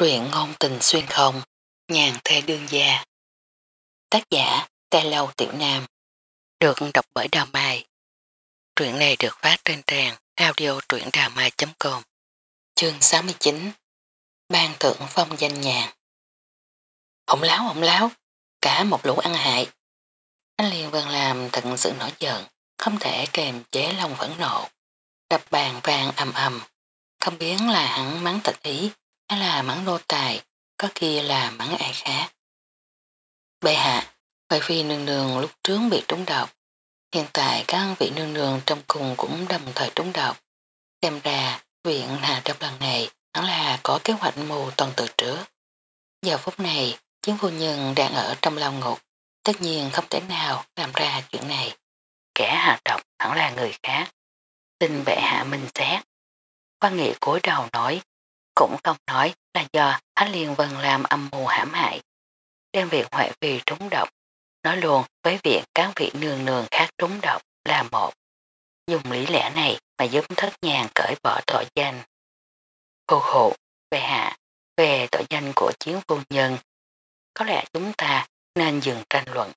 Truyện ngôn tình xuyên không, nhàn thê đương gia. Tác giả, Tê Lâu Tiểu Nam. Được đọc bởi Đào Mai. Truyện này được phát trên trang audio truyệnđàmai.com Chương 69 Ban thượng phong danh nhàn Hổng láo hổng láo, cả một lũ ăn hại. Anh liền vân làm thật sự nổi giận, không thể kềm chế lòng phẫn nộ. Đập bàn vàng ầm ầm, không biết là hắn mắng tịch ý hay là mắng nô tài, có kia là mắng ai khác. Bệ hạ, Hoài Phi nương nương lúc trước bị trúng độc, hiện tại các vị nương nương trong cùng cũng đồng thời trúng độc. Xem ra, viện hạ trong lần này hẳn là có kế hoạch mù toàn từ trước. Giờ phút này, chiến phu nhân đang ở trong lao ngục, tất nhiên không thể nào làm ra chuyện này. Kẻ hạ độc hẳn là người khác. Xin bệ hạ minh xét. Quan nghị cúi đầu nói, cũng không nói là do Thánh Liên Vân làm âm mưu hãm hại. Đem việc Huệ phi trúng độc, nói luôn với việc các vị nương nương khác trúng độc là một. Dùng lý lẽ này mà giúp thất nhàn cởi bỏ tội danh. Cô hộ, về hạ, về tội danh của chiến vô nhân, có lẽ chúng ta nên dừng tranh luận.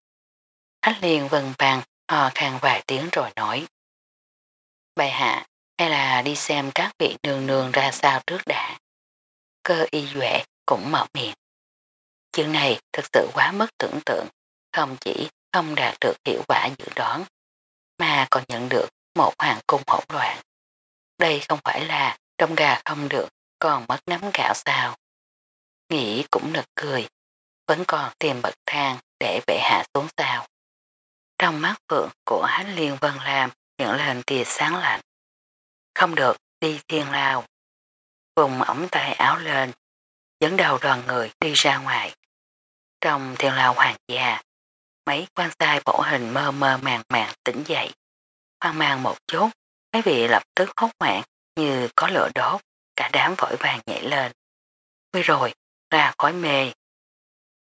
Thánh Liên Vân vàng hò khang vài tiếng rồi nói. Bài hạ, hay là đi xem các vị nương nương ra sao trước đã cơ y duệ cũng mở miệng. Chuyện này thực sự quá mất tưởng tượng, không chỉ không đạt được hiệu quả dự đoán, mà còn nhận được một hoàng cung hỗn loạn. Đây không phải là trong gà không được, còn mất nắm gạo sao. Nghĩ cũng nực cười, vẫn còn tìm bậc thang để bệ hạ xuống sao. Trong mắt phượng của Hánh Liên Vân Lam nhận lên tia sáng lạnh. Không được, đi thiên lao vùng ống tay áo lên, dẫn đầu đoàn người đi ra ngoài. Trong thiên lao hoàng gia, mấy quan sai bổ hình mơ mơ màng màng tỉnh dậy. Hoang mang một chút, mấy vị lập tức hốt hoảng như có lửa đốt, cả đám vội vàng nhảy lên. Nguy rồi, ra khói mê.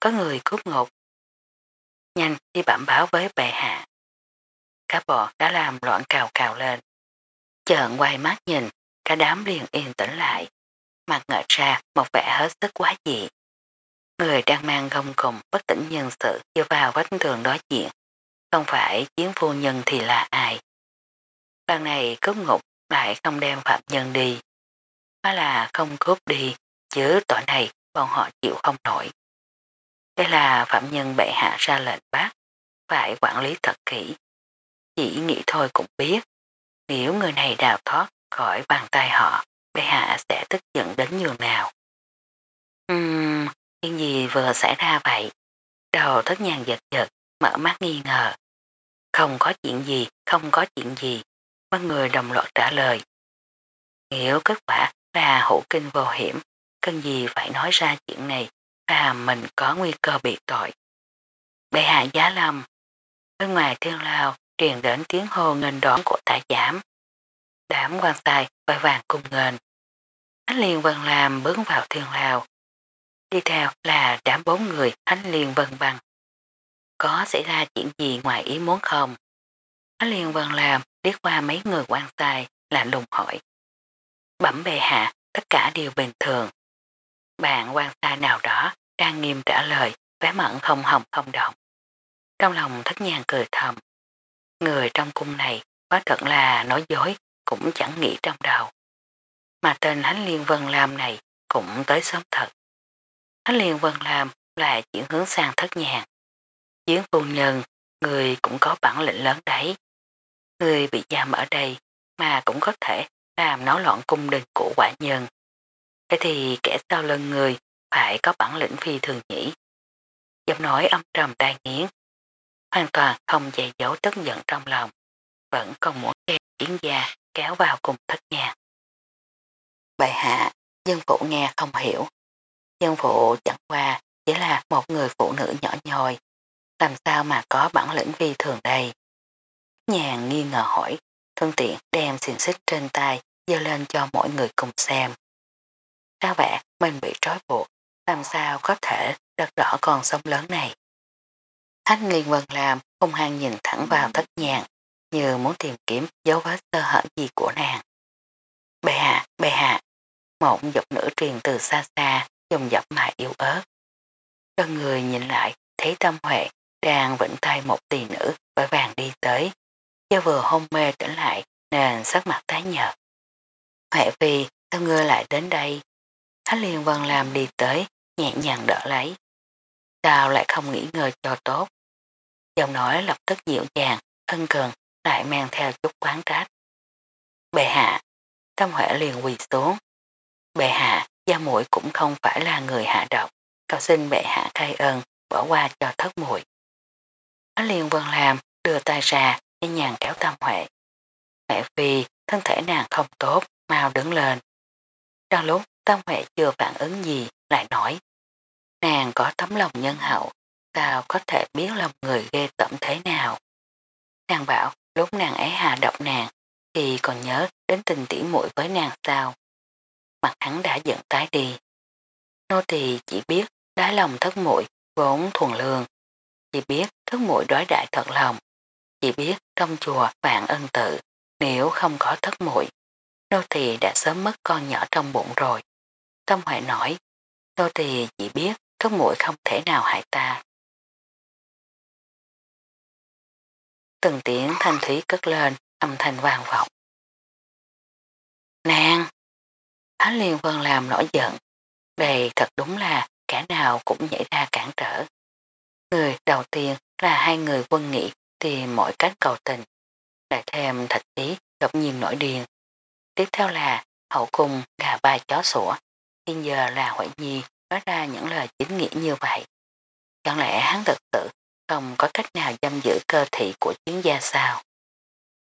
Có người cướp ngục. Nhanh đi bẩm báo với bệ hạ. Cá bò đã làm loạn cào cào lên. Chợn quay mắt nhìn, cả đám liền yên tĩnh lại, mặt ngợi ra một vẻ hết sức quá dị. Người đang mang gông cùng bất tỉnh nhân sự dựa vào vách tường đối diện, không phải chiến phu nhân thì là ai. Lần này cướp ngục lại không đem phạm nhân đi, mà là không cướp đi, chứ tội này bọn họ chịu không nổi. Đây là phạm nhân bệ hạ ra lệnh bác phải quản lý thật kỹ. Chỉ nghĩ thôi cũng biết, nếu người này đào thoát khỏi bàn tay họ, bệ hạ sẽ tức giận đến nhường nào. Ừm, chuyện gì vừa xảy ra vậy? Đầu thất nhàng giật giật, mở mắt nghi ngờ. Không có chuyện gì, không có chuyện gì. Mọi người đồng loạt trả lời. Hiểu kết quả là hữu kinh vô hiểm, cần gì phải nói ra chuyện này và mình có nguy cơ bị tội. Bệ hạ giá lầm, Bên ngoài thiên lao truyền đến tiếng hô ngân đón của tài giảm. Đám quan tài vội vàng cùng ngền. Ánh liền vần làm bước vào thiên lào. Đi theo là đám bốn người ánh liền vần bằng. Có xảy ra chuyện gì ngoài ý muốn không? Ánh liền vần làm liếc qua mấy người quan tài là lùng hỏi. Bẩm bề hạ, tất cả đều bình thường. Bạn quan tài nào đó đang nghiêm trả lời, vẻ mặn không hồng không động. Trong lòng thất nhàng cười thầm. Người trong cung này có thật là nói dối cũng chẳng nghĩ trong đầu. Mà tên Thánh Liên Vân Lam này cũng tới sớm thật. Thánh Liên Vân Lam lại chuyển hướng sang thất nhàng. Chiến phu nhân, người cũng có bản lĩnh lớn đấy. Người bị giam ở đây mà cũng có thể làm náo loạn cung đình của quả nhân. Thế thì kẻ sau lưng người phải có bản lĩnh phi thường nhỉ. Giọng nói âm trầm tai nghiến. Hoàn toàn không dạy dấu tức giận trong lòng. Vẫn còn muốn kêu chiến gia kéo vào cùng thất nhạc. Bệ hạ, dân phụ nghe không hiểu. Dân phụ chẳng qua chỉ là một người phụ nữ nhỏ nhòi, Làm sao mà có bản lĩnh vi thường đây? Nhàn nghi ngờ hỏi, thuận tiện đem xiềng xích trên tay dơ lên cho mọi người cùng xem. Sao vậy mình bị trói buộc, làm sao có thể đặt rõ con sông lớn này? thách Liên Vân làm hung hăng nhìn thẳng vào thất nhàn, như muốn tìm kiếm dấu vết sơ hở gì của nàng. Bệ hạ, bệ hạ, một giọng nữ truyền từ xa xa, dùng dập mại yếu ớt. Cho người nhìn lại, thấy tâm huệ đang vĩnh tay một tỷ nữ vội vàng đi tới. Do vừa hôn mê tỉnh lại nên sắc mặt tái nhợt. Huệ vì sao ngươi lại đến đây? Hắn liền vân làm đi tới, nhẹ nhàng đỡ lấy. Sao lại không nghĩ ngờ cho tốt? Giọng nói lập tức dịu dàng, thân cần, lại mang theo chút quán trách. Bệ hạ, tâm huệ liền quỳ xuống. Bệ hạ, gia muội cũng không phải là người hạ độc, cầu xin bệ hạ khai ơn, bỏ qua cho thất muội. Hắn liền vân làm, đưa tay ra, nhẹ nhàng kéo tâm huệ. Mẹ vì thân thể nàng không tốt, mau đứng lên. Trong lúc tâm huệ chưa phản ứng gì, lại nói. Nàng có tấm lòng nhân hậu, sao có thể biết lòng người ghê tẩm thế nào. Nàng bảo lúc nàng ấy hạ độc nàng thì còn nhớ đến tình tỉ muội với nàng sao. Mặt hắn đã giận tái đi. Nô tỳ chỉ biết đá lòng thất muội vốn thuần lương. Chỉ biết thất muội đối đại thật lòng. Chỉ biết trong chùa vạn ân tự nếu không có thất muội nô tỳ đã sớm mất con nhỏ trong bụng rồi. Tâm Huệ nói, nô tỳ chỉ biết thất muội không thể nào hại ta. Từng tiếng thanh thúy cất lên, âm thanh vang vọng. Nàng! Á Liên Vân làm nổi giận. Đây thật đúng là cả nào cũng nhảy ra cản trở. Người đầu tiên là hai người quân nghị tìm mọi cách cầu tình. Lại thêm thạch ý đột nhiên nổi điên. Tiếp theo là hậu cung gà ba chó sủa. Hiện giờ là Huệ Nhi nói ra những lời chính nghĩa như vậy. Chẳng lẽ hắn thực sự không có cách nào giam giữ cơ thị của chiến gia sao?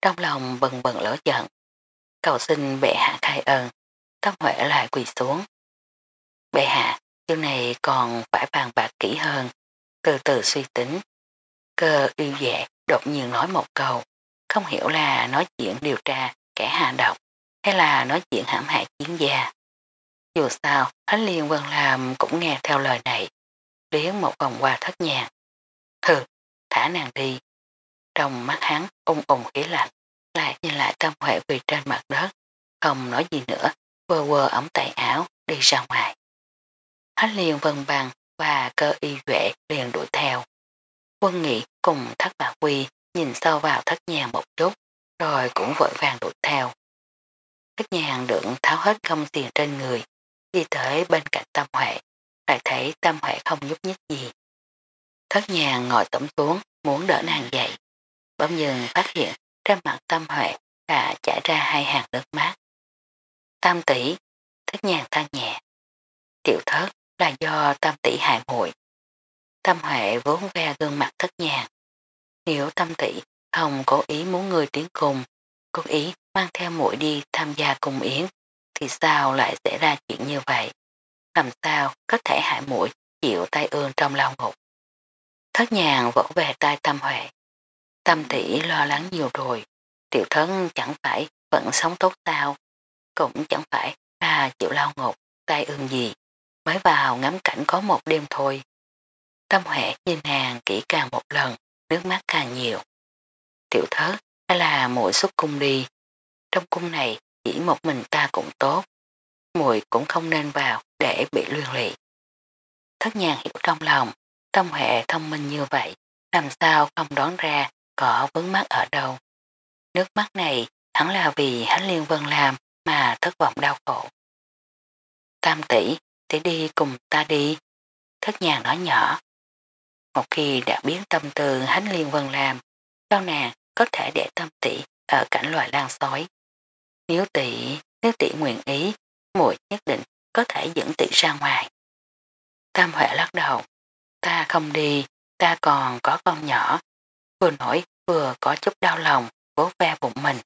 Trong lòng bần bần lỡ giận, cầu xin bệ hạ khai ơn, Tâm Huệ lại quỳ xuống. Bệ hạ, điều này còn phải bàn bạc kỹ hơn, từ từ suy tính. Cơ yêu dẹ đột nhiên nói một câu, không hiểu là nói chuyện điều tra kẻ hạ độc hay là nói chuyện hãm hại chiến gia. Dù sao, Thánh Liên Vân làm cũng nghe theo lời này, liếng một vòng qua thất nhàng. Hừ, thả nàng đi. Trong mắt hắn ung ung khí lạnh, lại nhìn lại tâm huệ quỳ trên mặt đất, không nói gì nữa, vơ vơ ống tay áo, đi ra ngoài. Hắn liền vân bằng và cơ y Vệ liền đuổi theo. Quân nghị cùng thất bà quy nhìn sâu vào thất nhàng một chút, rồi cũng vội vàng đuổi theo. Thất nhàng đựng tháo hết công tiền trên người, đi tới bên cạnh tâm huệ, lại thấy tâm huệ không nhúc nhích gì. Thất nhà ngồi tẩm xuống, muốn đỡ nàng dậy. Bỗng dừng phát hiện trên mặt tâm huệ đã chảy ra hai hàng nước mắt. Tam tỷ, thất nhàng than nhẹ. Tiểu thất là do tam tỷ hại muội. Tâm huệ vốn ve gương mặt thất nhàng. Nếu tâm tỷ không cố ý muốn người tiến cùng, cố ý mang theo muội đi tham gia cùng yến, thì sao lại xảy ra chuyện như vậy? Làm sao có thể hại muội chịu tay ương trong lao ngục? Thất nhàng vỗ về tay tâm huệ. Tâm tỷ lo lắng nhiều rồi, tiểu thân chẳng phải vẫn sống tốt sao, cũng chẳng phải là chịu lao ngục, tay ương gì, mới vào ngắm cảnh có một đêm thôi. Tâm huệ nhìn nàng kỹ càng một lần, nước mắt càng nhiều. Tiểu thất hay là mỗi xuất cung đi, trong cung này chỉ một mình ta cũng tốt, mùi cũng không nên vào để bị luyên lị. Thất nhàng hiểu trong lòng, tâm hệ thông minh như vậy, làm sao không đoán ra có vướng mắt ở đâu. Nước mắt này hẳn là vì hắn liên vân làm mà thất vọng đau khổ. Tam tỷ, tỷ đi cùng ta đi. Thất nhàng nói nhỏ. Một khi đã biến tâm tư hắn liên vân làm, sau nàng có thể để tâm tỷ ở cảnh loài lan sói. Nếu tỷ, nếu tỷ nguyện ý, muội nhất định có thể dẫn tỷ ra ngoài. Tam Huệ lắc đầu, ta không đi, ta còn có con nhỏ, vừa nổi vừa có chút đau lòng, vỗ ve bụng mình.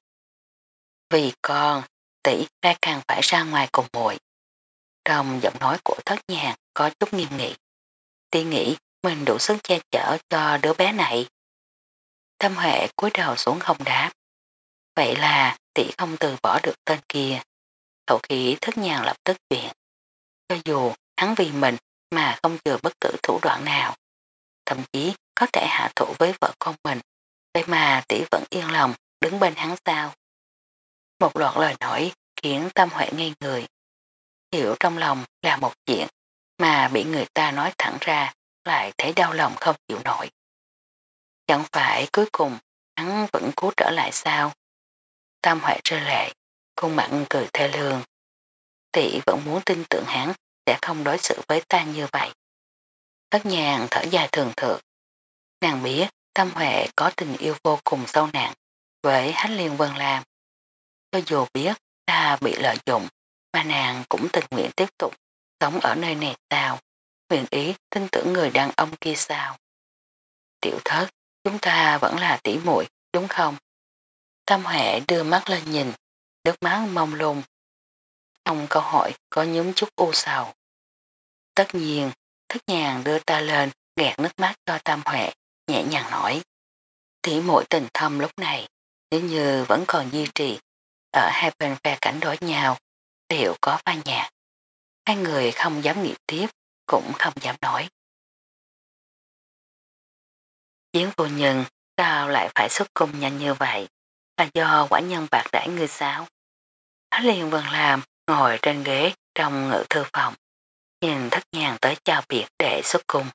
Vì con, tỷ ra càng phải ra ngoài cùng muội. Trong giọng nói của thất nhàng có chút nghiêm nghị. Tỷ nghĩ mình đủ sức che chở cho đứa bé này. Thâm Huệ cúi đầu xuống không đáp. Vậy là tỷ không từ bỏ được tên kia. Hậu khí thất nhàng lập tức chuyện. Cho dù hắn vì mình mà không chừa bất cứ thủ đoạn nào. Thậm chí có thể hạ thủ với vợ con mình. Vậy mà tỷ vẫn yên lòng đứng bên hắn sao. Một loạt lời nói khiến tâm huệ ngây người. Hiểu trong lòng là một chuyện, mà bị người ta nói thẳng ra lại thấy đau lòng không chịu nổi. Chẳng phải cuối cùng hắn vẫn cố trở lại sao? Tam Huệ rơi lệ, khuôn mặn cười thê lương. Tỷ vẫn muốn tin tưởng hắn sẽ không đối xử với ta như vậy. Thất nhàng thở dài thường thượng. Nàng biết Tâm Huệ có tình yêu vô cùng sâu nặng với Hách Liên Vân Lam. Cho dù biết ta bị lợi dụng mà nàng cũng tình nguyện tiếp tục sống ở nơi này sao, nguyện ý tin tưởng người đàn ông kia sao. Tiểu thất, chúng ta vẫn là tỉ muội đúng không? Tâm Huệ đưa mắt lên nhìn, nước mắt mông lung. Trong câu hỏi có nhóm chút u sầu. Tất nhiên, thất nhàng đưa ta lên, gạt nước mắt cho tam Huệ, nhẹ nhàng nói. Thì mỗi tình thâm lúc này, nếu như vẫn còn duy trì, ở hai bên phe cảnh đối nhau, đều có pha nhạc. Hai người không dám nghiệp tiếp, cũng không dám nói. Chiến vô nhân sao lại phải xuất cung nhanh như vậy? Là do quả nhân bạc đãi người sao? Á liền vần làm ngồi trên ghế trong ngự thư phòng, nhìn thất nhàng tới chào biệt để xuất cung.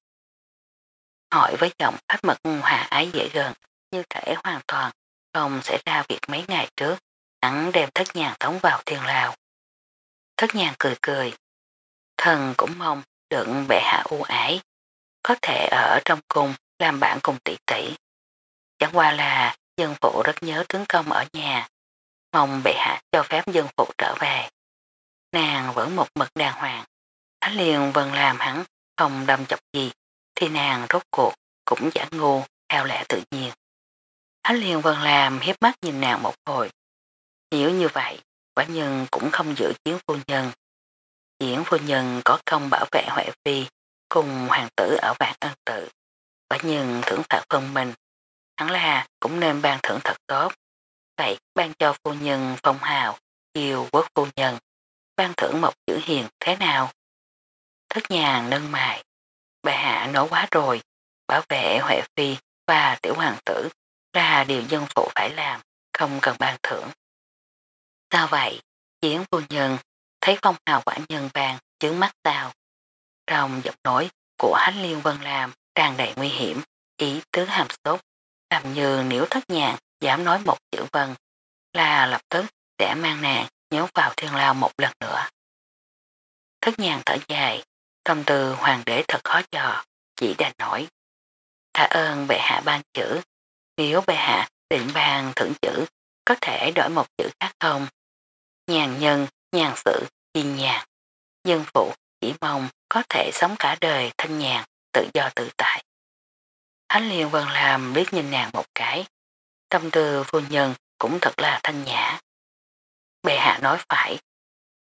Hỏi với giọng khách mật hòa ái dễ gần, như thể hoàn toàn không xảy ra việc mấy ngày trước, hắn đem thất nhàng tống vào thiên lao. Thất nhàng cười cười, thần cũng mong đựng bệ hạ ưu ái, có thể ở trong cung làm bạn cùng tỷ tỷ. Chẳng qua là dân phụ rất nhớ tướng công ở nhà, mong bệ hạ cho phép dân phụ trở về. Nàng vẫn một mực đàng hoàng, hắn liền vần làm hắn không đâm chọc gì, thì nàng rốt cuộc cũng giả ngu theo lẽ tự nhiên. Hắn liền vần làm hiếp mắt nhìn nàng một hồi. Hiểu như vậy, quả nhân cũng không giữ chiến phu nhân. Diễn phu nhân có công bảo vệ Huệ Phi cùng hoàng tử ở vạn ân tự. Quả nhân thưởng phạt phân mình. Hắn là cũng nên ban thưởng thật tốt. Vậy ban cho phu nhân phong hào, yêu quốc phu nhân. Ban thưởng một chữ hiền thế nào? Thất nhàng nâng mài. Bà hạ nói quá rồi. Bảo vệ Huệ Phi và tiểu hoàng tử là điều dân phụ phải làm, không cần ban thưởng. Sao vậy? Chiến vô nhân thấy phong hào quả nhân vàng chướng mắt sao. Trong giọng nói của Hánh Liên Vân làm tràn đầy nguy hiểm, ý tứ hàm sốt, làm như nếu thất nhàng dám nói một chữ vân là lập tức sẽ mang nàng nhốt vào thiên lao một lần nữa. Thất nhàng thở dài, tâm tư hoàng đế thật khó chờ, chỉ đành nổi. Thả ơn bệ hạ ban chữ, nếu bệ hạ định ban thưởng chữ, có thể đổi một chữ khác không? Nhàn nhân, nhàn sự, chi nhàn. Dân phụ chỉ mong có thể sống cả đời thanh nhàn, tự do tự tại. Thánh liên vân làm biết nhìn nàng một cái. Tâm tư phu nhân cũng thật là thanh nhã. Bệ hạ nói phải.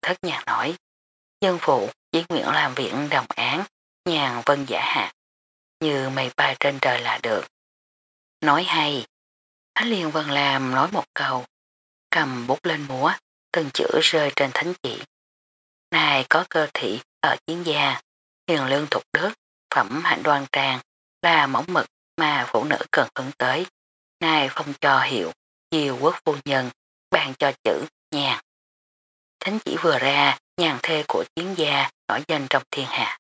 Thất nhạc nói. Dân phụ chỉ nguyện làm viện đồng án, nhàn vân giả hạt. Như mây bay trên trời là được. Nói hay. Thánh liên vân làm nói một câu. Cầm bút lên múa, từng chữ rơi trên thánh chỉ. Này có cơ thị ở chiến gia, hiền lương thuộc đức, phẩm hạnh đoan trang, là mẫu mực mà phụ nữ cần hướng tới. Ngài phong cho hiệu, chiều quốc phu nhân, ban cho chữ nhàn. Thánh chỉ vừa ra, nhàn thê của chiến gia nổi danh trong thiên hạ.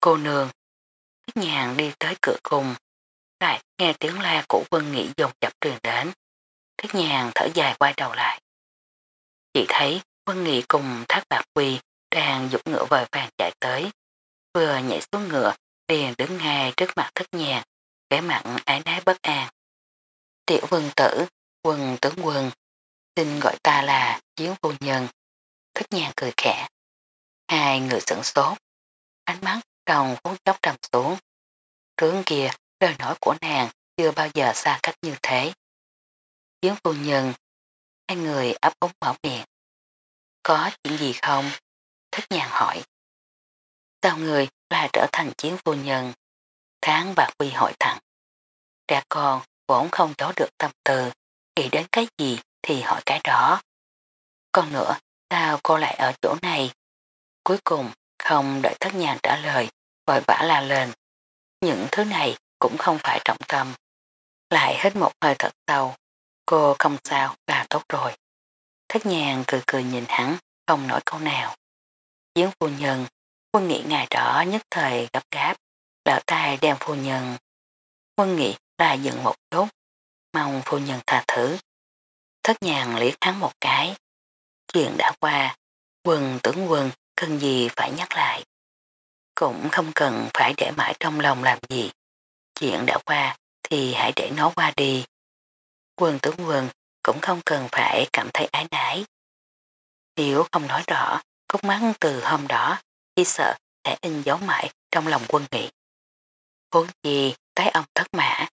Cô nương, thích nhàn đi tới cửa cùng, lại nghe tiếng la của Vân Nghị dồn chập truyền đến. Thích nhàn thở dài quay đầu lại. Chỉ thấy Vân Nghị cùng thác bạc quy đang dục ngựa vời vàng chạy tới. Vừa nhảy xuống ngựa, liền đứng ngay trước mặt thất nhàn, vẻ mặn ái nái bất an. Tiểu vân tử, quân tướng quân, xin gọi ta là chiến vô nhân. Thất nhàn cười khẽ. Hai người sửng sốt, ánh mắt trong phút chốc trầm xuống. Trướng kia, lời nói của nàng chưa bao giờ xa cách như thế. Chiến vô nhân, hai người ấp úng mở miệng. Có chuyện gì không? Thích nhàn hỏi. Sao người là trở thành chiến vô nhân? Tháng bạc quy hỏi thẳng. Trẻ con vốn không giấu được tâm tư, nghĩ đến cái gì thì hỏi cái đó. Còn nữa, sao cô lại ở chỗ này? Cuối cùng, không đợi thất nhàn trả lời, vội vã la lên. Những thứ này cũng không phải trọng tâm. Lại hết một hơi thật sâu. Cô không sao là tốt rồi. Thất nhàn cười cười nhìn hắn, không nói câu nào. chiến phu nhân, quân nghị ngày đó nhất thời gấp gáp, đỡ tay đem phu nhân. Quân nghị là dừng một chút, mong phu nhân tha thứ. Thất nhàng liếc hắn một cái. Chuyện đã qua, quần tưởng quần cần gì phải nhắc lại. Cũng không cần phải để mãi trong lòng làm gì. Chuyện đã qua thì hãy để nó qua đi. quần tướng quần cũng không cần phải cảm thấy ái nái. Nếu không nói rõ, cốt mắng từ hôm đó, chỉ sợ sẽ in dấu mãi trong lòng quân nghị. Vốn gì tái ông thất mã,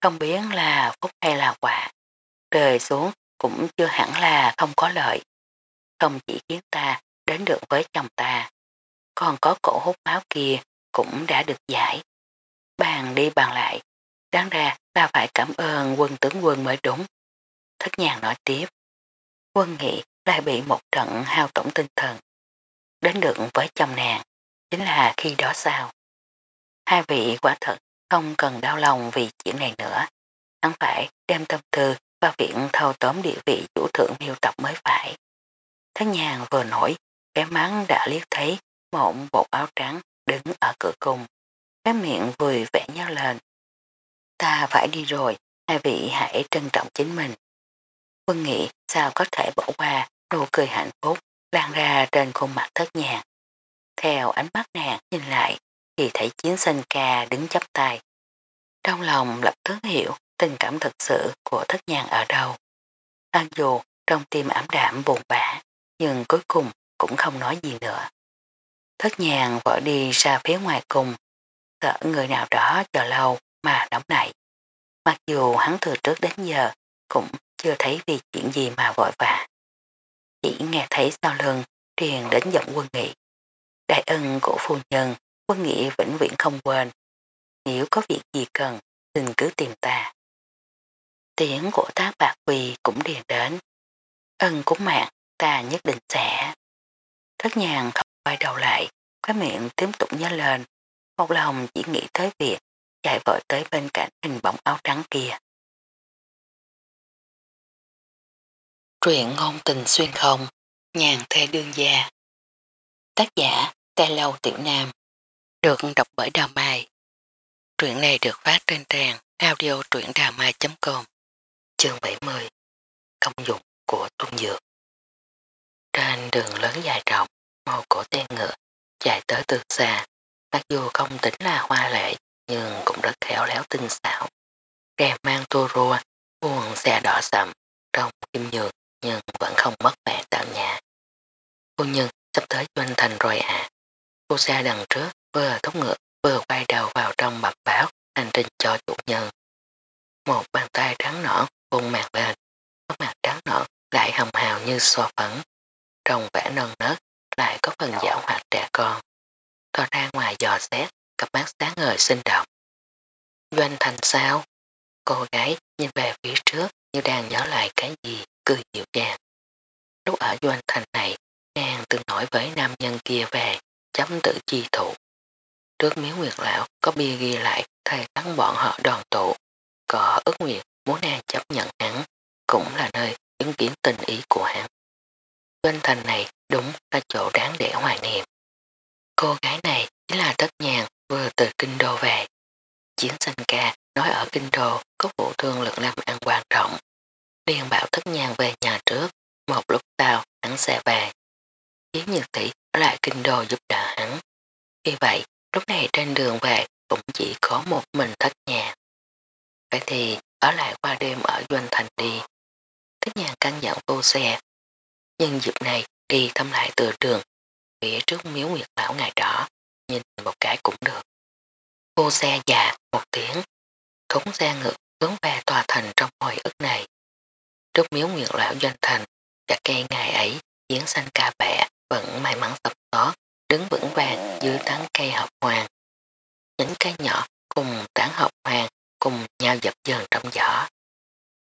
không biết là phúc hay là quả. trời xuống cũng chưa hẳn là không có lợi. Không chỉ khiến ta đến được với chồng ta, còn có cổ hút máu kia cũng đã được giải. Bàn đi bàn lại, đáng ra ta phải cảm ơn quân tướng quân mới đúng. Thất nhàng nói tiếp, quân nghị lại bị một trận hao tổn tinh thần. Đến được với chồng nàng, chính là khi đó sao? Hai vị quả thật không cần đau lòng vì chuyện này nữa. Hắn phải đem tâm tư vào viện thâu tóm địa vị chủ thượng miêu tộc mới phải. Thất nhàng vừa nổi, cái mắng đã liếc thấy một bộ áo trắng đứng ở cửa cung. Cái miệng vừa vẽ nhau lên. Ta phải đi rồi, hai vị hãy trân trọng chính mình. Quân nghĩ sao có thể bỏ qua nụ cười hạnh phúc lan ra trên khuôn mặt thất nhàng. Theo ánh mắt nàng nhìn lại thì thấy chiến sinh ca đứng chắp tay. Trong lòng lập tức hiểu tình cảm thật sự của thất nhàn ở đâu. Mặc dù trong tim ảm đạm buồn bã nhưng cuối cùng cũng không nói gì nữa. Thất nhàng vỡ đi ra phía ngoài cùng sợ người nào đó chờ lâu mà đóng nảy. Mặc dù hắn từ trước đến giờ cũng chưa thấy vì chuyện gì mà vội vã. Chỉ nghe thấy sau lưng truyền đến giọng quân nghị. Đại ân của phu nhân, quân nghị vĩnh viễn không quên. Nếu có việc gì cần, xin cứ tìm ta. Tiếng của tác bạc quỳ cũng điền đến. Ân cúng mạng, ta nhất định sẽ. Thất nhàng không quay đầu lại, cái miệng tiếp tục nhớ lên. Một lòng chỉ nghĩ tới việc chạy vội tới bên cạnh hình bóng áo trắng kia. Truyện ngôn tình xuyên không, nhàn thê đương gia. Tác giả, Tê Lâu Tiểu Nam. Được đọc bởi Đào Mai. Truyện này được phát trên trang audio truyệnđàmai.com Chương 70 Công dụng của tuân dược Trên đường lớn dài rộng, màu cổ tên ngựa chạy tới từ xa, mặc dù không tính là hoa lệ nhưng cũng rất khéo léo tinh xảo. Kèm mang tua rua, buồn xe đỏ sầm, trong kim nhược nhưng vẫn không mất vẻ tạo nhà. Cô nhân sắp tới doanh thành rồi à. Cô xe đằng trước vừa thúc ngựa vừa quay đầu vào trong bập báo hành trình cho chủ nhân. Một bàn tay trắng nõn vùng mặt lên, có mặt trắng nõn lại hồng hào như xoa phấn. Trong vẻ non nớt lại có phần giả hoạt trẻ con. Thò ra ngoài dò xét, cặp mắt sáng ngời sinh động. Doanh thành sao? Cô gái nhìn về phía trước như đang nhớ lại cái gì, cười dịu dàng. Lúc ở doanh thành này, nàng từng nổi với nam nhân kia về chấm tự chi thụ Trước miếu nguyệt lão có bia ghi lại thầy thắng bọn họ đoàn tụ. Có ước nguyện muốn nàng chấp nhận hắn, cũng là nơi chứng kiến tình ý của hắn. Bên thành này đúng là chỗ đáng để hoài niệm. Cô gái này chính là tất nhàn vừa từ kinh đô về. Chiến sanh ca nói ở kinh đô có vụ thương lực làm ăn quan trọng. Điền bảo thất nhàn về nhà trước, một lúc sau hắn sẽ về. Chiến nhược tỷ ở lại kinh đô giúp đỡ hắn. Vì vậy, lúc này trên đường về cũng chỉ có một mình thất nhàn. Vậy thì ở lại qua đêm ở Doanh Thành đi. Thích nhàn căn dặn vô xe. nhân dịp này đi thăm lại từ trường phía trước miếu nguyệt lão ngày đó, nhìn một cái cũng được. Cô xe già một tiếng, thúng xe ngực hướng về tòa thành trong hồi ức này. Trước miếu nguyệt lão doanh thành, cả cây ngày ấy, diễn xanh ca bẻ, vẫn may mắn tập tó, đứng vững vàng dưới tán cây hợp hoàng. Những cây nhỏ cùng tán hợp hoàng cùng nhau dập dần trong giỏ.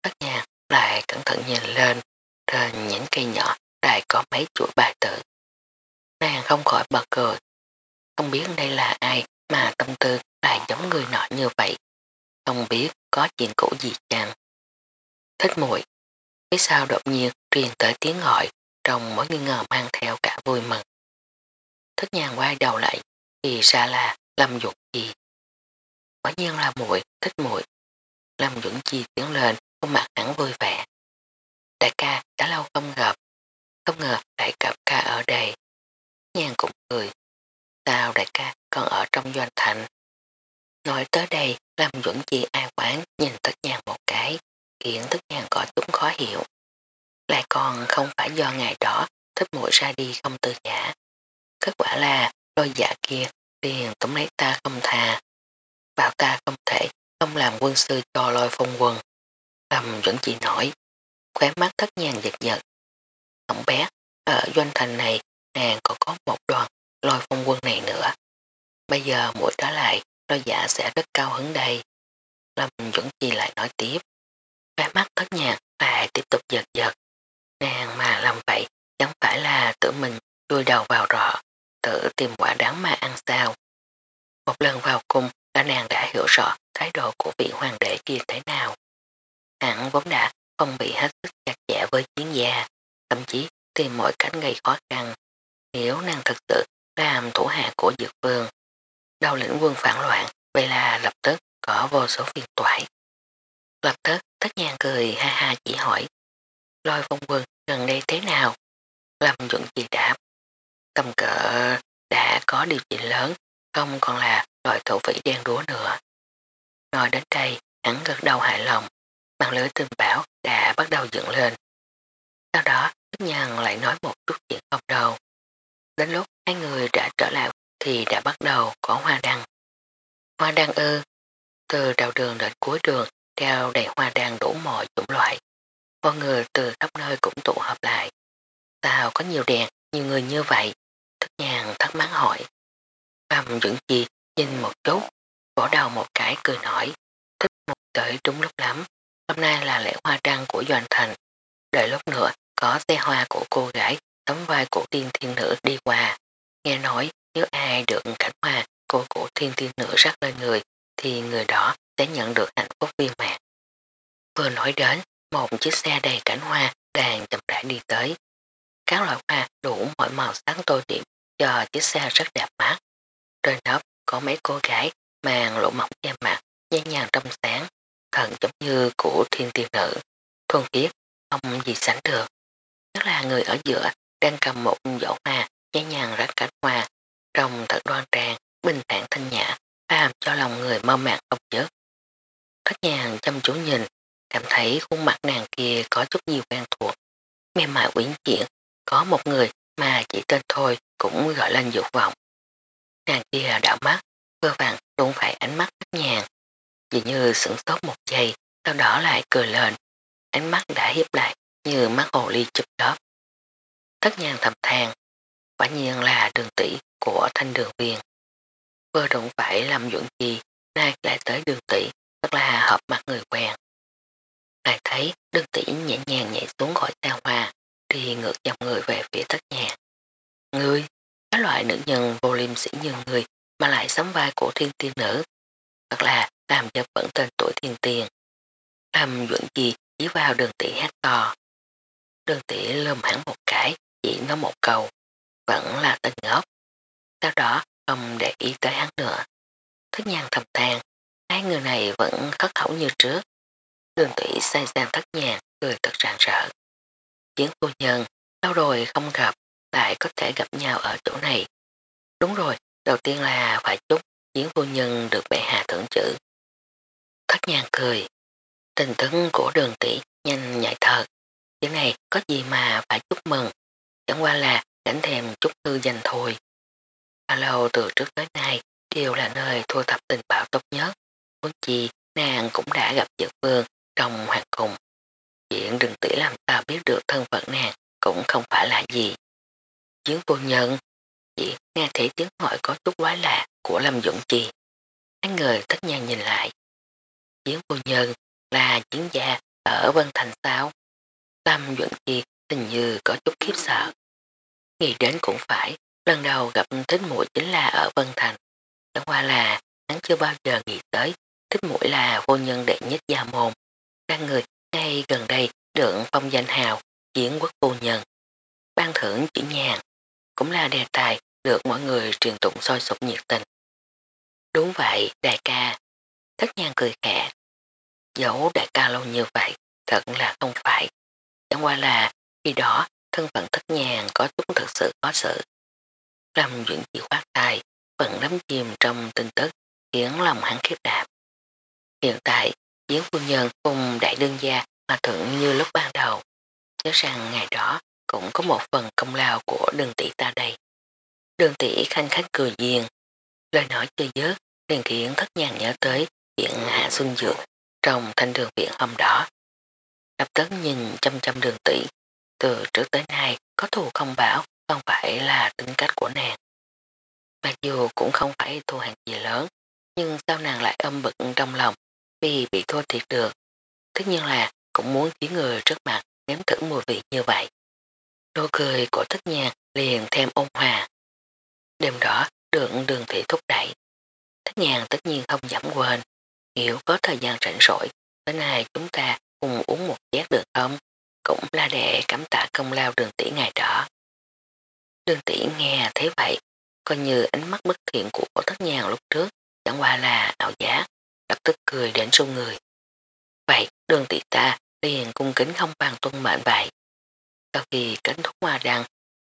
Tất nhà lại cẩn thận nhìn lên, trên những cây nhỏ lại có mấy chuỗi bài tử. Nàng không khỏi bật cười. Không biết đây là ai mà tâm tư lại giống người nọ như vậy. Không biết có chuyện cũ gì chăng. Thích muội Phía sau đột nhiên truyền tới tiếng gọi trong mỗi nghi ngờ mang theo cả vui mừng. Thích nhàng quay đầu lại, thì ra là Lâm Dục gì. Quả nhiên là muội thích muội Lâm Dũng Chi tiến lên, khuôn mặt hẳn vui vẻ. Đại ca đã lâu không gặp, không ngờ đại cặp ca ở đây. Nhàn cũng cười. Sao đại ca còn ở trong doanh thành? Nói tới đây, Lâm Dũng Chi ai quán nhìn tất nhàn một cái, khiến tất nhàn có chút khó hiểu. Lại còn không phải do ngày đó thích muội ra đi không từ giả. Kết quả là đôi dạ kia liền tống lấy ta không thà. Bảo ta không thể không làm quân sư cho lôi phong quân. Lâm vẫn chỉ nói, khóe mắt thất nhàn giật giật. Tổng bé, ở doanh thành này nàng còn có một đoàn lôi phong quân này nữa. Bây giờ mũi trở lại, đôi giả sẽ rất cao hứng đây. Lâm Dũng Chi lại nói tiếp. Khóe mắt thất nhàn lại tiếp tục giật giật. Nàng mà làm vậy chẳng phải là tự mình chui đầu vào rọ, tự tìm quả đáng mà ăn sao. Một lần vào cung, cả nàng đã hiểu rõ thái độ của vị hoàng đế kia thế nào. Hẳn vốn đã không bị hết sức chặt chẽ với chiến gia, thậm chí tìm mọi cách gây khó khăn. Nếu nàng thực sự làm thủ hạ của dược vương, đầu lĩnh quân phản loạn, vậy là lập tức có vô số phiền toại. Lập tức tất nhàng cười ha ha chỉ hỏi, lôi phong quân gần đây thế nào? Lâm Duẩn chỉ đáp, tầm cỡ đã có điều chỉnh lớn, không còn là loại thổ vĩ đen đúa nữa. Nói đến đây, hắn gật đầu hài lòng, bằng lưới tình bảo đã bắt đầu dựng lên. Sau đó, Đức Nhân lại nói một chút chuyện không đầu. Đến lúc hai người đã trở lại thì đã bắt đầu có hoa đăng. Hoa đăng ư, từ đầu đường đến cuối đường treo đầy hoa đăng đủ mọi chủng loại. Con người từ khắp nơi cũng tụ hợp lại. Sao có nhiều đèn, nhiều người như vậy? Thức nhàng thắc mắc hỏi. Phạm dưỡng chi nhìn một chút, vỗ đầu một cái cười nổi. Thích một tới đúng lúc lắm. Hôm nay là lễ hoa trăng của Doan Thành. Đợi lúc nữa có xe hoa của cô gái tấm vai của tiên thiên nữ đi qua. Nghe nói nếu ai được cảnh hoa cô của thiên thiên nữ rắc lên người thì người đó sẽ nhận được hạnh phúc viên mãn. Vừa nói đến, một chiếc xe đầy cảnh hoa đang chậm rãi đi tới. Các loại hoa đủ mọi màu sáng tô điểm cho chiếc xe rất đẹp mắt. Trên nóc có mấy cô gái mang lỗ mỏng che mặt, nhẹ nhàng trong sáng, thần giống như của thiên tiên nữ. Thuần khiết, không gì sánh được. Nhất là người ở giữa đang cầm một giỏ hoa nhẹ nhàng rắc cánh hoa, trông thật đoan trang, bình thản thanh nhã, làm cho lòng người mơ màng không dứt. Thất nhàng chăm chú nhìn, cảm thấy khuôn mặt nàng kia có chút nhiều quen thuộc. Mềm mại quyển chuyển, có một người mà chỉ tên thôi cũng gọi lên dục vọng. Nàng kia đảo mắt, cơ vàng luôn phải ánh mắt thất nhàng. Dường như sửng sốt một giây, sau đó lại cười lên. Ánh mắt đã hiếp lại như mắt hồ ly chụp đớp. Thất nhàng thầm than, quả nhiên là đường tỷ của thanh đường viên. Vừa đụng phải làm dưỡng chi, nay lại tới đường tỷ, tức là hợp mặt người quen. Lại thấy đường tỷ nhẹ nhàng nhảy xuống khỏi xe hoa, đi ngược dòng người về phía thất nhàng. Ngươi, các loại nữ nhân vô liêm sĩ như người mà lại sống vai của thiên tiên nữ. Thật là làm cho vẫn tên tuổi thiên tiên. Làm dưỡng gì chỉ vào đường tỷ hát to. Đường tỷ lơm hẳn một cái, chỉ nói một câu. Vẫn là tên ngốc. Sau đó không để ý tới hắn nữa. Thất nhàng thầm than, hai người này vẫn khất khẩu như trước. Đường tỷ say sang thất nhàng, cười thật rạng rỡ. Chiến phu nhân, lâu rồi không gặp, lại có thể gặp nhau ở chỗ này. Đúng rồi, đầu tiên là phải chúc chiến phu nhân được bệ hạ thưởng chữ. Thất nhàng cười. Tình tấn của đường tỷ nhanh nhạy thật. Chuyện này có gì mà phải chúc mừng. Chẳng qua là cảnh thèm chúc thư danh thôi. Ba lâu từ trước tới nay đều là nơi thu thập tình bảo tốt nhất. Muốn chi nàng cũng đã gặp dự vương trong hoàng cùng. Chuyện đường tỷ làm ta biết được thân phận nàng cũng không phải là gì. Chiến vô nhân chỉ nghe thấy tiếng hỏi có chút quái lạ của Lâm Dũng Chi. Hai người tất nhiên nhìn lại. Chiến vô nhân là chiến gia ở Vân Thành sao? Lâm Dũng Chi hình như có chút khiếp sợ. Nghĩ đến cũng phải, lần đầu gặp thích mũi chính là ở Vân Thành. Chẳng qua là hắn chưa bao giờ nghĩ tới thích mũi là vô nhân đệ nhất gia môn. Các người ngay gần đây được phong danh hào chiến quốc vô nhân. Ban thưởng chỉ nhàn cũng là đề tài được mọi người truyền tụng sôi sục nhiệt tình. Đúng vậy, đại ca. Thất nhan cười khẽ. Dẫu đại ca lâu như vậy, thật là không phải. Chẳng qua là khi đó thân phận thất nhàn có chút thật sự khó xử. Lâm Duyện chỉ khoát tay, vẫn đắm chìm trong tin tức, khiến lòng hắn khiếp đạp. Hiện tại, diễn phu nhân cùng đại đương gia mà thượng như lúc ban đầu. Nhớ rằng ngày đó cũng có một phần công lao của đường tỷ ta đây. Đường tỷ khanh khách cười duyên, lời nói chơi dớt liền khiến thất nhàn nhớ tới chuyện Hạ Xuân Dược trong thanh đường viện hôm đó. Lập tức nhìn chăm chăm đường tỷ, từ trước tới nay có thù không bảo không phải là tính cách của nàng. Mặc dù cũng không phải thù hàng gì lớn, nhưng sao nàng lại âm bực trong lòng vì bị thua thiệt được. Tất nhiên là cũng muốn chỉ người trước mặt nếm thử mùi vị như vậy. Nụ cười của thất nhạc liền thêm ôn hòa. Đêm đó được đường thị thúc đẩy. Thất nhạc tất nhiên không dám quên. Hiểu có thời gian rảnh rỗi, tối nay chúng ta cùng uống một chén được không? Cũng là để cảm tạ công lao đường tỷ ngày đó. Đường tỷ nghe thấy vậy, coi như ánh mắt bất thiện của thất nhàng lúc trước, chẳng qua là ảo giác, lập tức cười đến sung người. Vậy đường tỷ ta liền cung kính không bằng tuân mệnh vậy. Sau khi kết thúc hòa đăng,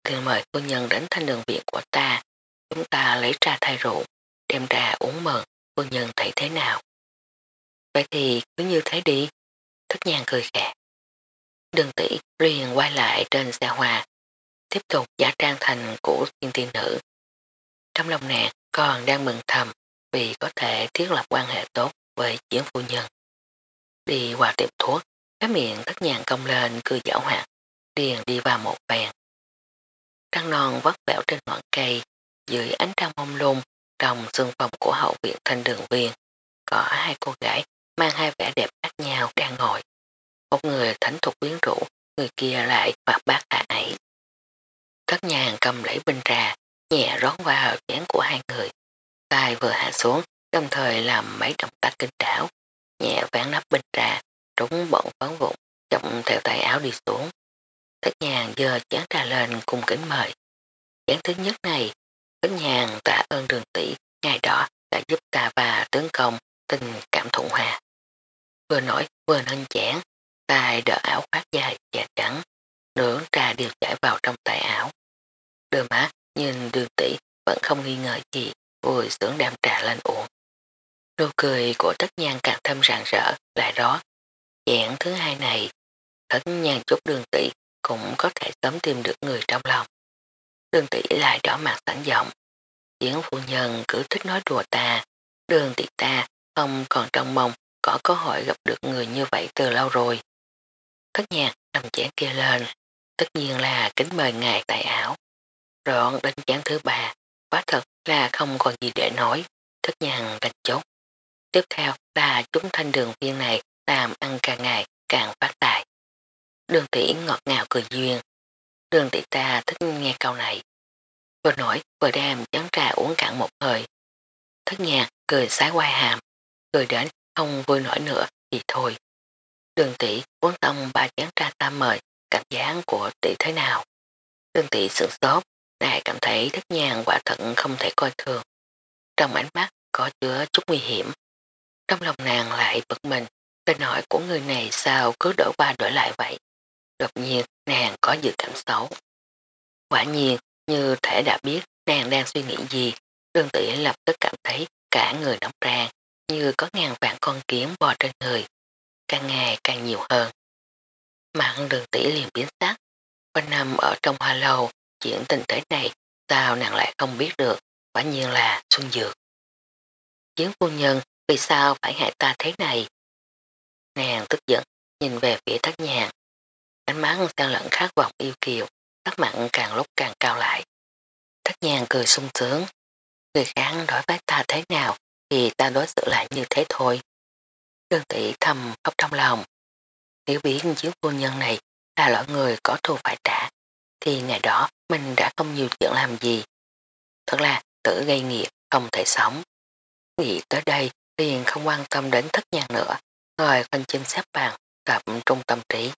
liền mời cô nhân đến thanh đường viện của ta, chúng ta lấy trà thay rượu, đem ra uống mừng, cô nhân thấy thế nào. Vậy thì cứ như thế đi, thất nhàng cười khẽ. Đường tỷ liền quay lại trên xe hoa, tiếp tục giả trang thành của thiên tiên nữ. Trong lòng nàng còn đang mừng thầm vì có thể thiết lập quan hệ tốt với chiến phu nhân. Đi qua tiệm thuốc, cái miệng thất nhàng công lên cười dạo hoạt, điền đi vào một bèn. Trăng non vất vẻo trên ngọn cây, dưới ánh trăng mông lung, trong xương phòng của hậu viện thanh đường viên, có hai cô gái mang hai vẻ đẹp khác nhau đang ngồi. Một người thánh thuộc quyến rũ, người kia lại hoạt bát hạ ấy. Thất nhàng cầm lấy bình trà, nhẹ rót vào chén của hai người. tay vừa hạ xuống, đồng thời làm mấy động tác kinh đảo, nhẹ ván nắp bình trà, trúng bọn phấn vụn, chậm theo tay áo đi xuống. Thất nhàng dơ chén trà lên cùng kính mời. Chén thứ nhất này, thất nhàng tạ ơn đường tỷ ngày đó đã giúp ta và tướng công tình cảm thuận hòa. Vừa nói vừa nâng chén, tay đỡ áo khoác dài và trắng, nướng trà đều chảy vào trong tay áo. Đôi mắt nhìn đường tỷ vẫn không nghi ngờ gì, vui sướng đam trà lên uống. Nụ cười của tất nhan càng thâm rạng rỡ lại đó. Dạng thứ hai này, thất nhan chút đường tỷ cũng có thể sớm tìm được người trong lòng. Đường tỷ lại đỏ mặt sẵn giọng. Diễn phụ nhân cứ thích nói đùa ta, đường tỷ ta không còn trong mong có cơ hội gặp được người như vậy từ lâu rồi. Thất nhạc nằm chén kia lên, tất nhiên là kính mời ngài tại ảo. Rọn đến chán thứ ba, quá thật là không còn gì để nói, thất nhạc đành chốt. Tiếp theo là chúng thanh đường viên này làm ăn càng ngày càng phát tài. Đường tỷ ngọt ngào cười duyên. Đường tỷ ta thích nghe câu này. Vừa nổi vừa đem chén trà uống cạn một hơi. Thất nhạc cười sái quai hàm, cười đến không vui nổi nữa thì thôi. Đường tỷ uống xong ba chén trà ta mời, cảm giác của tỷ thế nào. Đường tỷ sửng sốt, Đại cảm thấy thất nhàng quả thận không thể coi thường. Trong ánh mắt có chứa chút nguy hiểm. Trong lòng nàng lại bực mình, tên hỏi của người này sao cứ đổi qua đổi lại vậy. Đột nhiên nàng có dự cảm xấu. Quả nhiên như thể đã biết nàng đang suy nghĩ gì, đơn tỷ lập tức cảm thấy cả người nóng ràng, như có ngàn vạn con kiến bò trên người, càng ngày càng nhiều hơn. Mạng đường tỷ liền biến sắc, quanh nằm ở trong hoa lâu, chuyện tình thế này sao nàng lại không biết được, quả nhiên là xuân dược. Chiến phu nhân vì sao phải hại ta thế này? Nàng tức giận, nhìn về phía thất nhàng. Ánh mắt sang lẫn khát vọng yêu kiều, sắc mặn càng lúc càng cao lại. Thất nhàng cười sung sướng. Người khác đối với ta thế nào thì ta đối xử lại như thế thôi. Đơn tỷ thầm khóc trong lòng. Nếu biết chiếu quân nhân này là loại người có thù phải trả, thì ngày đó mình đã không nhiều chuyện làm gì. Thật là tự gây nghiệp, không thể sống. Nghĩ tới đây liền không quan tâm đến thất nhàng nữa, ngồi khoanh chân xếp bàn, tập trung tâm trí.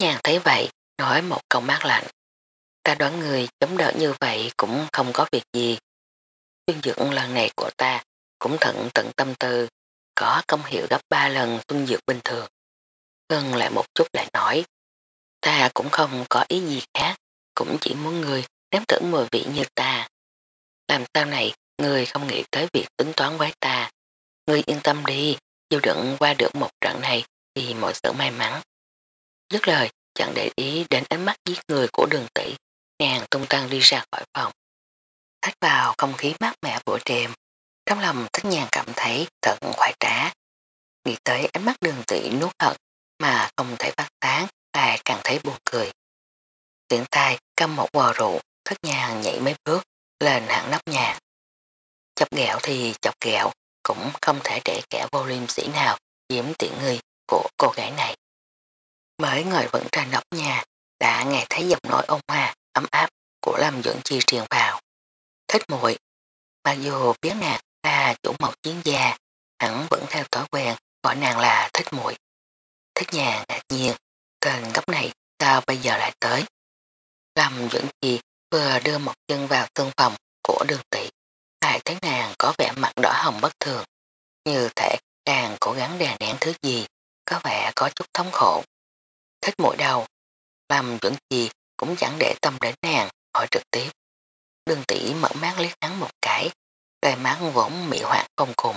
Thất nhàng thấy vậy, nói một câu mát lạnh. ta đoán người chống đỡ như vậy cũng không có việc gì. Tuyên dưỡng lần này của ta cũng thận tận tâm tư, có công hiệu gấp ba lần tuân dược bình thường. Ngân lại một chút lại nói, ta cũng không có ý gì khác, cũng chỉ muốn người nếm thử mùi vị như ta. Làm sao này, người không nghĩ tới việc tính toán với ta. Người yên tâm đi, dù đựng qua được một trận này thì mọi sự may mắn. Dứt lời, chẳng để ý đến ánh mắt giết người của đường tỷ, nàng tung tăng đi ra khỏi phòng. Thách vào không khí mát mẻ buổi đêm, trong lòng thích nhàng cảm thấy thật khoái trá. Nghĩ tới ánh mắt đường tỷ nuốt hận mà không thể phát tán lại càng thấy buồn cười. Tiện tay cầm một vò rượu, thất nhàng nhảy mấy bước lên hạng nóc nhà. Chọc ghẹo thì chọc ghẹo, cũng không thể để kẻ vô liêm sĩ nào chiếm tiện người của cô gái này. Mới ngồi vẫn ra nóc nhà, đã nghe thấy giọng nói ông hòa, ấm áp của Lâm Dưỡng Chi truyền vào. Thích muội mặc dù biết nàng là chủ một chiến gia, hẳn vẫn theo thói quen gọi nàng là thích muội Thích nhà ngạc nhiên, tên gấp này sao bây giờ lại tới. Lâm Dưỡng Chi vừa đưa một chân vào tương phòng của đường tỷ, lại thấy nàng có vẻ mặt đỏ hồng bất thường, như thể đang cố gắng đè nén thứ gì, có vẻ có chút thống khổ. Thích mũi đầu, làm Dưỡng gì cũng chẳng để tâm đến nàng, hỏi trực tiếp. Đường tỷ mở mắt liếc hắn một cái, đôi mắt vốn mị hoạt không cùng,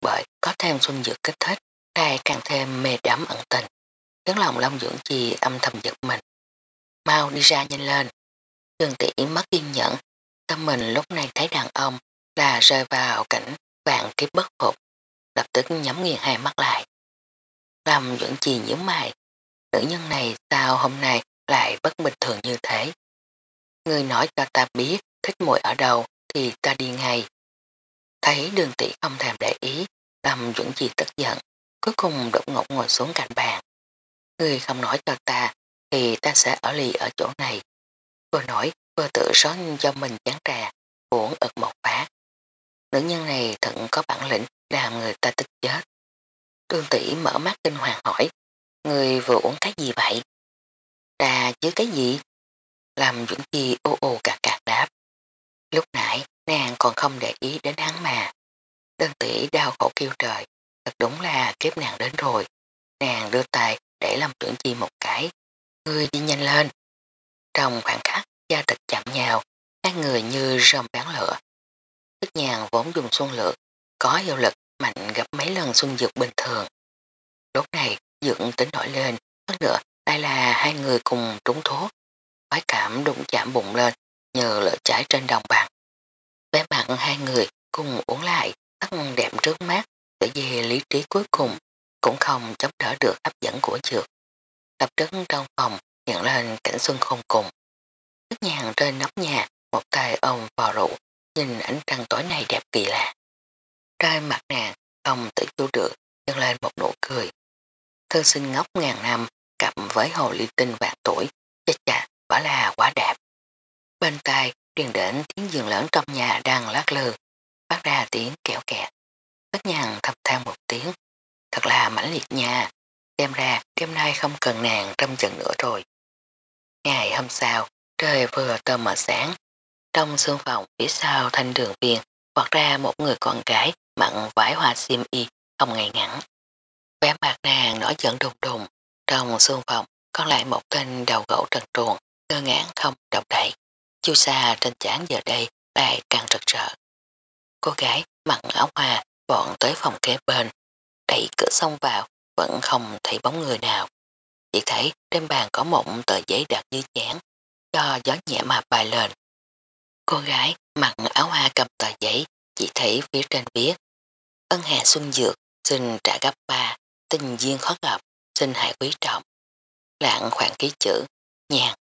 bởi có thêm xuân dược kích thích, lại càng thêm mê đắm ẩn tình. Tiếng lòng long Dưỡng Chi âm thầm giật mình. Mau đi ra nhanh lên. Đường tỷ mất kiên nhẫn, tâm mình lúc này thấy đàn ông là rơi vào cảnh vàng kiếp bất phục, lập tức nhắm nghiền hai mắt lại. Lâm Dưỡng Chi nhíu mày, nữ nhân này sao hôm nay lại bất bình thường như thế. Người nói cho ta biết thích muội ở đâu thì ta đi ngay. Thấy đường tỷ không thèm để ý, Lâm Dưỡng Chi tức giận, cuối cùng đột ngột ngồi xuống cạnh bàn. Người không nói cho ta thì ta sẽ ở lì ở chỗ này. Vừa nói vừa tự rót cho mình chán trà, uống ực một phát. Nữ nhân này thận có bản lĩnh làm người ta tức chết. đường tỷ mở mắt kinh hoàng hỏi, người vừa uống cái gì vậy? Trà chứ cái gì? Làm Dũng Chi ô ô cạc cạc đáp. Lúc nãy nàng còn không để ý đến hắn mà. Đơn tỷ đau khổ kêu trời, thật đúng là kiếp nàng đến rồi. Nàng đưa tay để làm tưởng chi một cái. Ngươi đi nhanh lên. Trong khoảng khắc, da thịt chạm nhau, các người như rơm bán lửa. Tức nhàn vốn dùng xuân lược, có hiệu lực mạnh gấp mấy lần xuân dược bình thường. Lúc này, dựng tính nổi lên, hơn nữa đây là hai người cùng trúng thuốc. Khói cảm đụng chạm bụng lên, nhờ lỡ trái trên đồng bằng. Bé mặt hai người cùng uống lại, tắt đẹp trước mắt, để về lý trí cuối cùng, cũng không chống đỡ được hấp dẫn của dược. Tập trấn trong phòng nhận lên cảnh xuân khôn cùng. Tức nhàng trên nóc nhà, một tay ông vào rượu, nhìn ánh trăng tối này đẹp kỳ lạ. Trên mặt nàng, ông tự chú được, nhân lên một nụ cười. Thơ sinh ngốc ngàn năm, cặp với hồ ly tinh vạn tuổi, chết chà, quả là quá đẹp. Bên tai truyền đến tiếng giường lớn trong nhà đang lát lư, phát ra tiếng kẹo kẹt. Tất nhàn thập than một tiếng, thật là mãnh liệt nha, đem ra đêm nay không cần nàng trong trận nữa rồi. Ngày hôm sau, trời vừa tơ mở sáng, trong xương phòng phía sau thanh đường viên vọt ra một người con gái mặn vải hoa xiêm y không ngày ngắn. Vẻ mặt nàng nói giận đùng đùng, trong xương phòng còn lại một tên đầu gỗ trần truồng, ngơ ngán không động đậy. Chu sa trên chán giờ đây lại càng rực rỡ. Cô gái mặc áo hoa bọn tới phòng kế bên, đẩy cửa xông vào, vẫn không thấy bóng người nào. Chỉ thấy trên bàn có một tờ giấy đặt dưới chán, cho gió nhẹ mà bài lên. Cô gái mặc áo hoa cầm tờ giấy, chỉ thấy phía trên viết. Ân hà xuân dược, xin trả gấp ba, tình duyên khó gặp, xin hãy quý trọng. Lạng khoảng ký chữ, nhàn.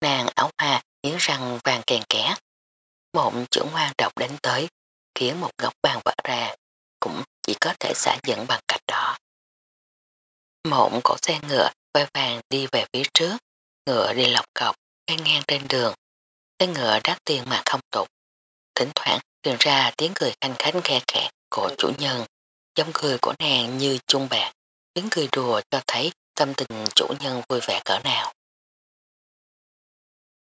Nàng áo hoa nhớ răng vàng kèn ké. Một chữ ngoan độc đến tới, khiến một góc bàn vỡ ra, cũng chỉ có thể xả dẫn bằng cách đó. Một cổ xe ngựa vai vàng đi về phía trước, ngựa đi lọc cọc, ngang ngang trên đường. Xe ngựa đắt tiền mà không tục. Thỉnh thoảng truyền ra tiếng cười khanh khánh khe khẽ của chủ nhân, giống cười của nàng như chung bạc, tiếng cười đùa cho thấy tâm tình chủ nhân vui vẻ cỡ nào.